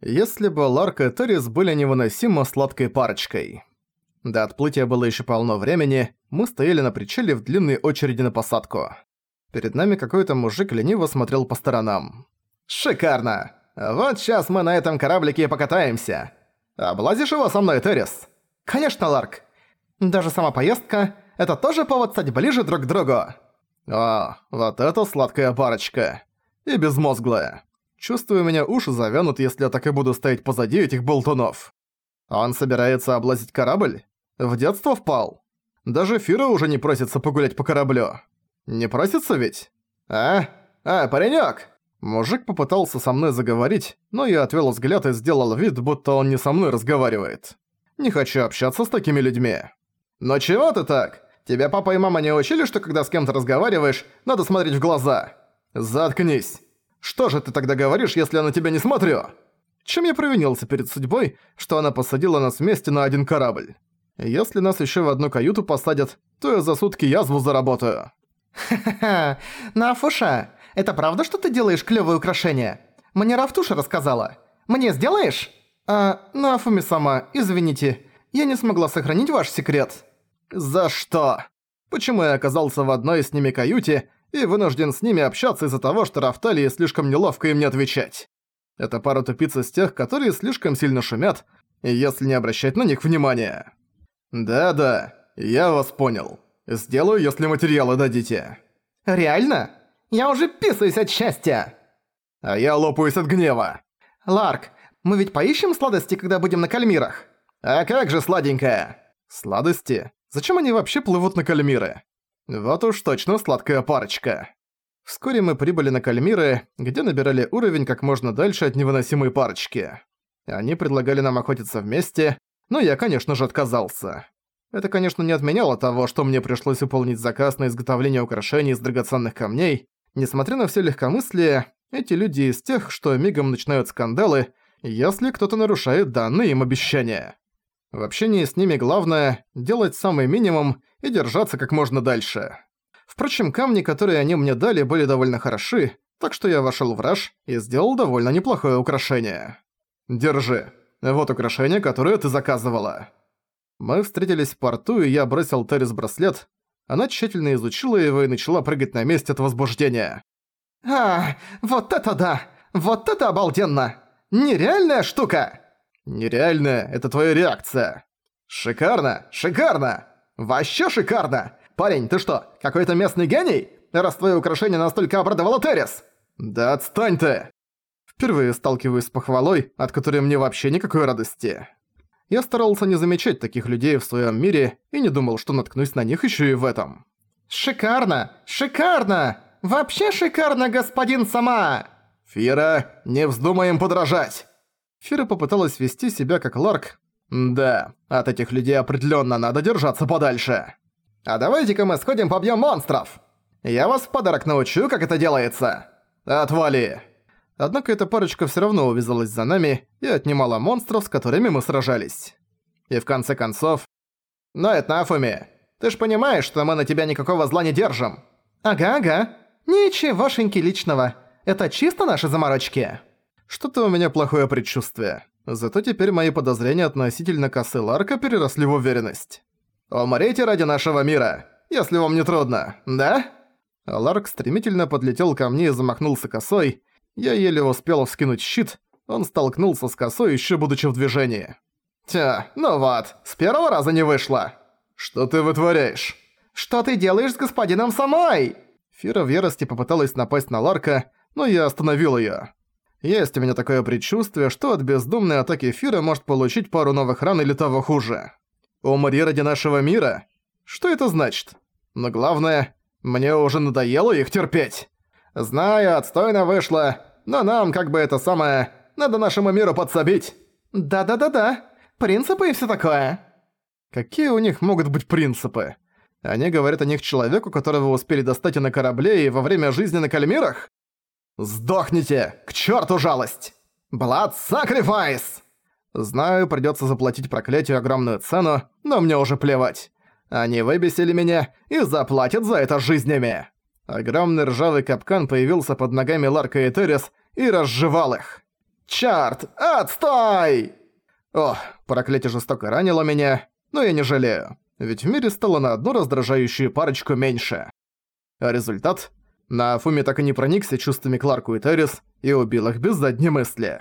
если бы Ларк и Террис были невыносимо сладкой парочкой. До отплытия было еще полно времени, мы стояли на причале в длинной очереди на посадку. Перед нами какой-то мужик лениво смотрел по сторонам. «Шикарно! Вот сейчас мы на этом кораблике и покатаемся. Облазишь его со мной, Террис?» «Конечно, Ларк. Даже сама поездка — это тоже повод стать ближе друг к другу». «О, вот это сладкая парочка. И безмозглая. Чувствую, у меня уши завянут, если я так и буду стоять позади этих болтунов. Он собирается облазить корабль? В детство впал? Даже Фира уже не просится погулять по кораблю. Не просится ведь? А? А, паренёк!» Мужик попытался со мной заговорить, но я отвел взгляд и сделал вид, будто он не со мной разговаривает. Не хочу общаться с такими людьми. «Но чего ты так? Тебя папа и мама не учили, что когда с кем-то разговариваешь, надо смотреть в глаза?» «Заткнись! Что же ты тогда говоришь, если я на тебя не смотрю?» Чем я провинился перед судьбой, что она посадила нас вместе на один корабль? Если нас еще в одну каюту посадят, то я за сутки язву заработаю. Ха-ха-ха, Нафуша, это правда, что ты делаешь клёвые украшения? Мне Рафтуша рассказала. Мне сделаешь? А, Нафуми сама, извините, я не смогла сохранить ваш секрет. За что? Почему я оказался в одной с ними каюте и вынужден с ними общаться из-за того, что Рафталии слишком неловко им не отвечать? Это пара тупиц из тех, которые слишком сильно шумят, если не обращать на них внимания. Да-да, я вас понял. Сделаю, если материалы дадите. Реально? Я уже писаюсь от счастья. А я лопаюсь от гнева. Ларк, мы ведь поищем сладости, когда будем на кальмирах? А как же сладенькая? Сладости? Зачем они вообще плывут на кальмиры? Вот уж точно сладкая парочка. Вскоре мы прибыли на Кальмиры, где набирали уровень как можно дальше от невыносимой парочки. Они предлагали нам охотиться вместе, но я, конечно же, отказался. Это, конечно, не отменяло того, что мне пришлось выполнить заказ на изготовление украшений из драгоценных камней. Несмотря на все легкомыслие, эти люди из тех, что мигом начинают скандалы, если кто-то нарушает данные им обещания. В общении с ними главное – делать самый минимум и держаться как можно дальше. Впрочем, камни, которые они мне дали, были довольно хороши, так что я вошел в раж и сделал довольно неплохое украшение. Держи. Вот украшение, которое ты заказывала. Мы встретились в порту, и я бросил Террис браслет. Она тщательно изучила его и начала прыгать на месте от возбуждения. «А, вот это да! Вот это обалденно! Нереальная штука!» «Нереальная — это твоя реакция!» «Шикарно! Шикарно! Вообще шикарно! Парень, ты что, какой-то местный гений? Раз твое украшение настолько обрадовало Террис!» «Да отстань ты!» Впервые сталкиваюсь с похвалой, от которой мне вообще никакой радости. Я старался не замечать таких людей в своем мире и не думал, что наткнусь на них еще и в этом. «Шикарно! Шикарно! Вообще шикарно, господин Сама!» «Фира, не вздумай им подражать!» Фира попыталась вести себя как Ларк. «Да, от этих людей определенно надо держаться подальше!» «А давайте-ка мы сходим побьем монстров! Я вас в подарок научу, как это делается!» «Отвали!» Однако эта парочка всё равно увязалась за нами и отнимала монстров, с которыми мы сражались. И в конце концов... «Но это Нафуми, ты ж понимаешь, что мы на тебя никакого зла не держим!» «Ага-ага. Ничегошеньки личного. Это чисто наши заморочки». Что-то у меня плохое предчувствие. Зато теперь мои подозрения относительно косы Ларка переросли в уверенность. «Умрите ради нашего мира, если вам не трудно, да?» Ларк стремительно подлетел ко мне и замахнулся косой, я еле успел вскинуть щит, он столкнулся с косой, еще будучи в движении. «Тя, ну вот, с первого раза не вышло!» «Что ты вытворяешь?» «Что ты делаешь с господином Самой?» Фира в ярости попыталась напасть на Ларка, но я остановил её. Есть у меня такое предчувствие, что от бездумной атаки Фира может получить пару новых ран или того хуже. Умри ради нашего мира? Что это значит? Но главное, мне уже надоело их терпеть. Знаю, отстойно вышло, но нам, как бы это самое, надо нашему миру подсобить. Да-да-да-да, принципы и всё такое. Какие у них могут быть принципы? Они говорят о них человеку, которого успели достать и на корабле, и во время жизни на кальмирах? Сдохните! К черту жалость! Blood Sacrifice! Знаю, придется заплатить проклятию огромную цену, но мне уже плевать. Они выбесили меня и заплатят за это жизнями. Огромный ржавый капкан появился под ногами Ларка и Террис и разжевал их. Чарт, отстой! О, проклятие жестоко ранило меня, но я не жалею, ведь в мире стало на одну раздражающую парочку меньше. А результат? Нафуми так и не проникся чувствами Кларку и Террис и убил их без задней мысли.